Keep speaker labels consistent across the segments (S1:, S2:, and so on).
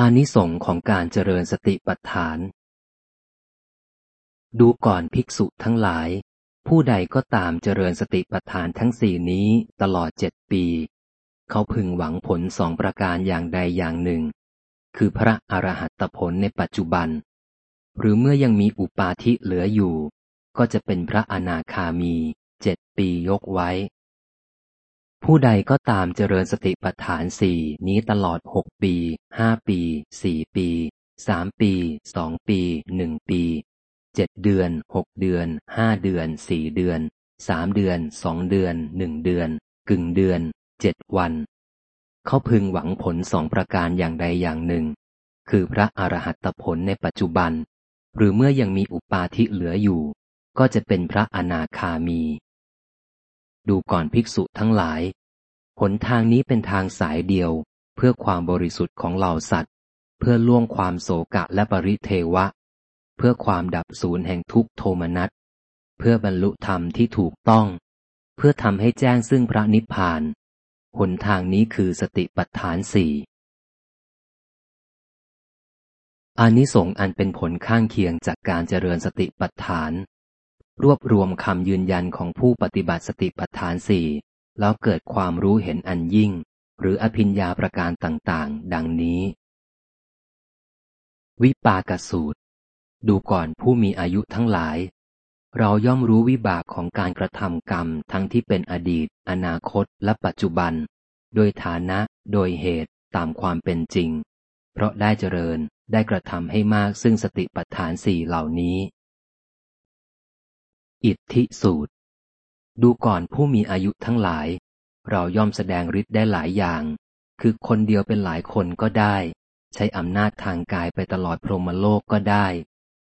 S1: อานิสงค์ของการเจริญสติปัฏฐาน ดูก่อนภิกษุทั้งหลาย ผู้ใดก็ตามเจริญสติปัฏฐานทั้งสี่นี้ตลอดเจ็ดปี เขาพึงหวังผลสองประการอย่างใดอย่างหนึ่ง คือพระอรหัตผลในปัจจุบัน หรือเมื่อยังมีอุปาทิเหลืออยู่ ก็จะเป็นพระอนาคามีเจ็ดปียกไว้ ผู้ใดก็ตามเจริญสติปัฏฐานสี่นี้ตลอดหกปีห้าปีสี่ปีสามปีสองปีหนึ่งปีเจ็ดเดือนหกเดือนห้าเดือนสี่เดือนสามเดือนสองเดือนหนึ่งเดือน กึ่งเดือนเจ็ดวัน เขาพึงหวังผลสองประการอย่างใดอย่างหนึ่ง คือพระอรหัตผลในปัจจุบัน หรือเมื่อยังมีอุปาทิเหลืออยู่ ก็จะเป็นพระอนาคามี ดูก่อนภิกษุทั้งหลาย หนทางนี้เป็นทางสายเดียว เพื่อความบริสุทธิ์ของเหล่าสัตว์ เพื่อล่วงความโศกะและปริเทวะ เพื่อความดับศูนย์แห่งทุกโทมนัส เพื่อบรรลุธรรมที่ถูกต้อง เพื่อทำให้แจ้งซึ่งพระนิพพาน หนทางนี้คือสติปัฏฐานสี่อานิสงส์อันเป็นผลข้างเคียงจากการเจริญสติปัฏฐาน รวบรวมคำยืนยันของผู้ปฏิบัติสติปัฏฐานสี่แล้วเกิดความรู้เห็นอันยิ่ง หรืออภิญญาประการต่างๆ ดังนี้ วิปากสูตร ดูก่อนผู้มีอายุทั้งหลาย เราย่อมรู้วิบากของการกระทำกรรมทั้งที่เป็นอดีต อนาคต และปัจจุบัน โดยฐานะ โดยเหตุตามความเป็นจริง เพราะได้เจริญได้กระทำให้มากซึ่งสติปัฏฐานสี่เหล่านี้ อิทธิสูตร ดูก่อนผู้มีอายุทั้งหลาย เราย่อมแสดงฤทธิ์ได้หลายอย่าง คือคนเดียวเป็นหลายคนก็ได้ ใช้อำนาจทางกายไปตลอดพรหมโลกก็ได้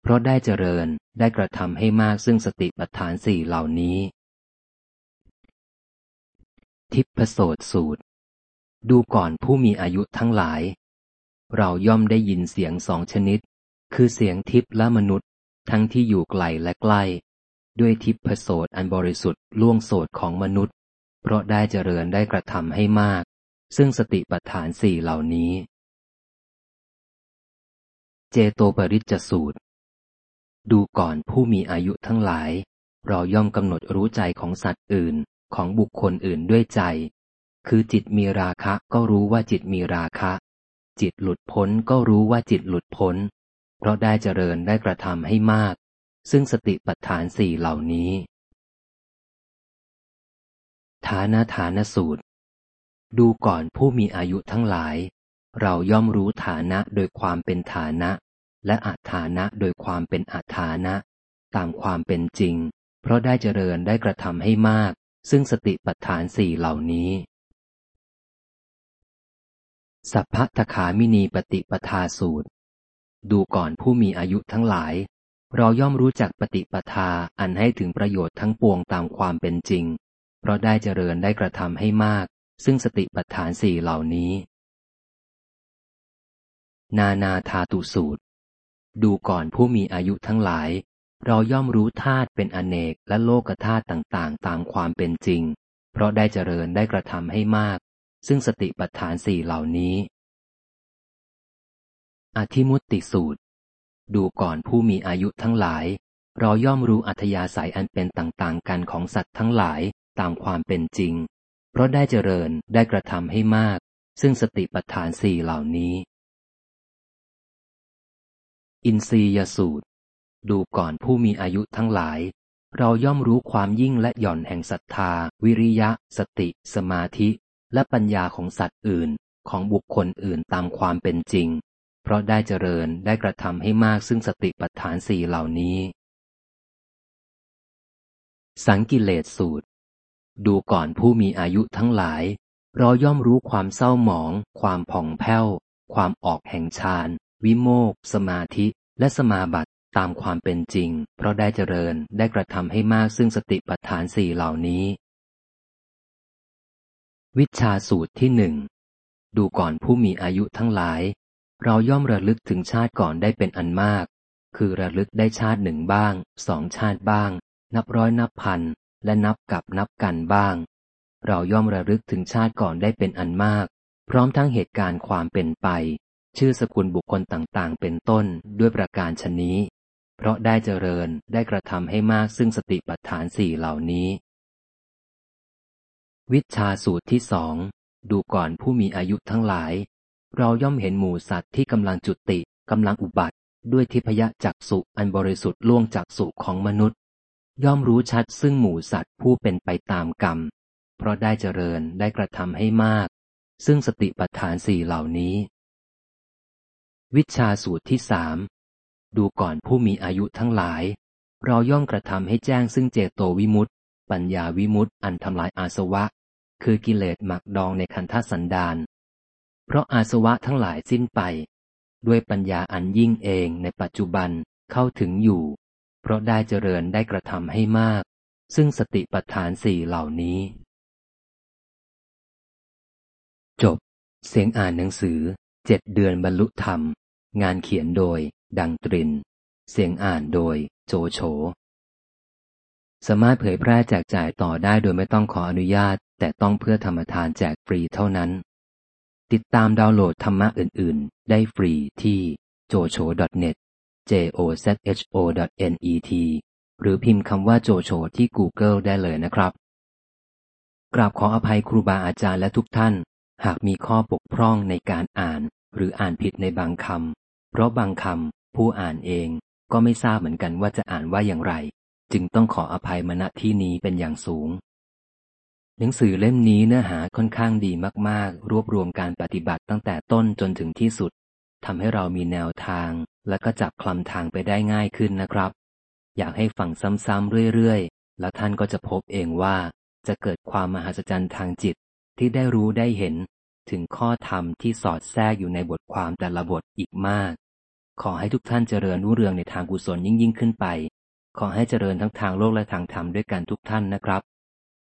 S1: เพราะได้เจริญได้กระทำให้มากซึ่งสติปัฏฐานสี่เหล่านี้ ทิพโสตสูตร ดูก่อนผู้มีอายุทั้งหลาย เราย่อมได้ยินเสียงสองชนิด คือเสียงทิพและมนุษย์ทั้งที่อยู่ไกลและใกล้ ด้วยทิพโสดอันบริสุทธิ์ล่วงโสดของมนุษย์ เพราะได้เจริญได้กระทำให้มาก ซึ่งสติปัฏฐานสี่เหล่านี้ เจโตปริจสูตร ดูก่อนผู้มีอายุทั้งหลาย เราย่อมกำหนดรู้ใจของสัตว์อื่นของบุคคลอื่นด้วยใจ คือจิตมีราคะก็รู้ว่าจิตมีราคะ จิตหลุดพ้นก็รู้ว่าจิตหลุดพ้น เพราะได้เจริญได้กระทำให้มาก ซึ่งสติปัฏฐานสี่เหล่านี้ ฐานะฐานสูตร ดูก่อนผู้มีอายุทั้งหลาย เราย่อมรู้ฐานะโดยความเป็นฐานะ และอัฐานะโดยความเป็นอัฐานะ ตามความเป็นจริง เพราะได้เจริญได้กระทำให้มาก ซึ่งสติปัฏฐานสี่เหล่านี้สัพพะทขามินีปฏิปทาสูตร ดูก่อนผู้มีอายุทั้งหลาย เราย่อมรู้จักปฏิปทาอันให้ถึงประโยชน์ทั้งปวงตามความเป็นจริง เพราะได้เจริญได้กระทำให้มาก ซึ่งสติปัฏฐานสี่เหล่านี้ นานาธาตุสูตร ดูก่อนผู้มีอายุทั้งหลาย เราย่อมรู้ธาตุเป็นอเนกและโลกธาตุต่างๆ ตามความเป็นจริง เพราะได้เจริญได้กระทำให้มาก ซึ่งสติปัฏฐานสี่เหล่านี้ อธิมุตติสูตร ดูก่อนผู้มีอายุทั้งหลาย เราย่อมรู้อัธยาศัยอันเป็นต่างๆ กันของสัตว์ทั้งหลายตามความเป็นจริง เพราะได้เจริญได้กระทำให้มาก ซึ่งสติปัฏฐานสี่เหล่านี้ อินทรียสูตร ดูก่อนผู้มีอายุทั้งหลาย เราย่อมรู้ความยิ่งและหย่อนแห่งศรัทธา วิริยะ สติ สมาธิ และปัญญาของสัตว์อื่น ของบุคคลอื่นตามความเป็นจริง เพราะได้เจริญได้กระทำให้มากซึ่งสติปัฏฐานสี่เหล่านี้ สังกิเลสสูตร ดูก่อนผู้มีอายุทั้งหลาย เราย่อมรู้ความเศร้าหมอง ความผ่องแผ้ว ความออกแห่งฌาน วิโมก สมาธิ และสมาบัติตามความเป็นจริง เพราะได้เจริญได้กระทำให้มากซึ่งสติปัฏฐานสี่เหล่านี้ วิชาสูตรที่หนึ่งดูก่อนผู้มีอายุทั้งหลาย เราย่อมระลึกถึงชาติก่อนได้เป็นอันมาก คือระลึกได้ชาติหนึ่งบ้าง สองชาติบ้าง นับร้อยนับพัน และนับกับนับกันบ้าง เราย่อมระลึกถึงชาติก่อนได้เป็นอันมาก พร้อมทั้งเหตุการณ์ความเป็นไป ชื่อสกุลบุคคลต่างๆ เป็นต้นด้วยประการชนนี้ เพราะได้เจริญได้กระทำให้มากซึ่งสติปัฏฐานสี่เหล่านี้ วิชาสูตรที่สองดูก่อนผู้มีอายุทั้งหลาย เราย่อมเห็นหมูสัตว์ที่กำลังจุติกำลังอุบัติ ด้วยทิพยจักสุอันบริสุทธิ์ล่วงจากสุของมนุษย์ ย่อมรู้ชัดซึ่งหมูสัตว์ผู้เป็นไปตามกรรม เพราะได้เจริญได้กระทำให้มาก ซึ่งสติปัฏฐานสี่เหล่านี้ วิชาสูตรที่สามดูก่อนผู้มีอายุทั้งหลาย เราย่อมกระทำให้แจ้งซึ่งเจโตวิมุตติ ปัญญาวิมุตติอันทำลายอาสวะ คือกิเลสหมักดองในคันธสันดาน เพราะอาสวะทั้งหลายสิ้นไป ด้วยปัญญาอันยิ่งเองในปัจจุบันเข้าถึงอยู่ เพราะได้เจริญได้กระทำให้มาก ซึ่งสติปัฏฐานสี่เหล่านี้ จบ เสียงอ่านหนังสือเจ็ดเดือนบรรลุธรรม งานเขียนโดย ดังตริน เสียงอ่านโดย โจโฉสามารถเผยแพร่แจกจ่ายต่อได้โดยไม่ต้องขออนุญาต แต่ต้องเพื่อธรรมทานแจกฟรีเท่านั้น ติดตามดาวน์โหลดธรรมะอื่น ๆ ได้ฟรีที่ jocho.net j o z h o net หรือพิมพ์คำว่าโจโฉที่ Google ได้เลยนะครับ กราบขออภัยครูบาอาจารย์และทุกท่าน หากมีข้อบกพร่องในการอ่านหรืออ่านผิดในบางคำ เพราะบางคำผู้อ่านเองก็ไม่ทราบเหมือนกันว่าจะอ่านว่าอย่างไร จึงต้องขออภัยมณที่นี้เป็นอย่างสูง หนังสือเล่มนี้เนื้อหาค่อนข้างดีมาก ๆ รวบรวมการปฏิบัติตั้งแต่ต้นจนถึงที่สุดทำให้เรามีแนวทาง และก็จับคลำทางไปได้ง่ายขึ้นนะครับ อยากให้ฟังซ้ำๆเรื่อย ๆ แล้วท่านก็จะพบเองว่า จะเกิดความมหัศจรรย์ทางจิตที่ได้รู้ได้เห็น ถึงข้อธรรมที่สอดแทรกอยู่ในบทความแต่ละบทอีกมาก ขอให้ทุกท่านเจริญรุ่งเรืองในทางกุศลยิ่งยิ่งขึ้นไป ขอให้เจริญทั้งทางโลกและทางธรรมด้วยกันทุกท่านนะครับ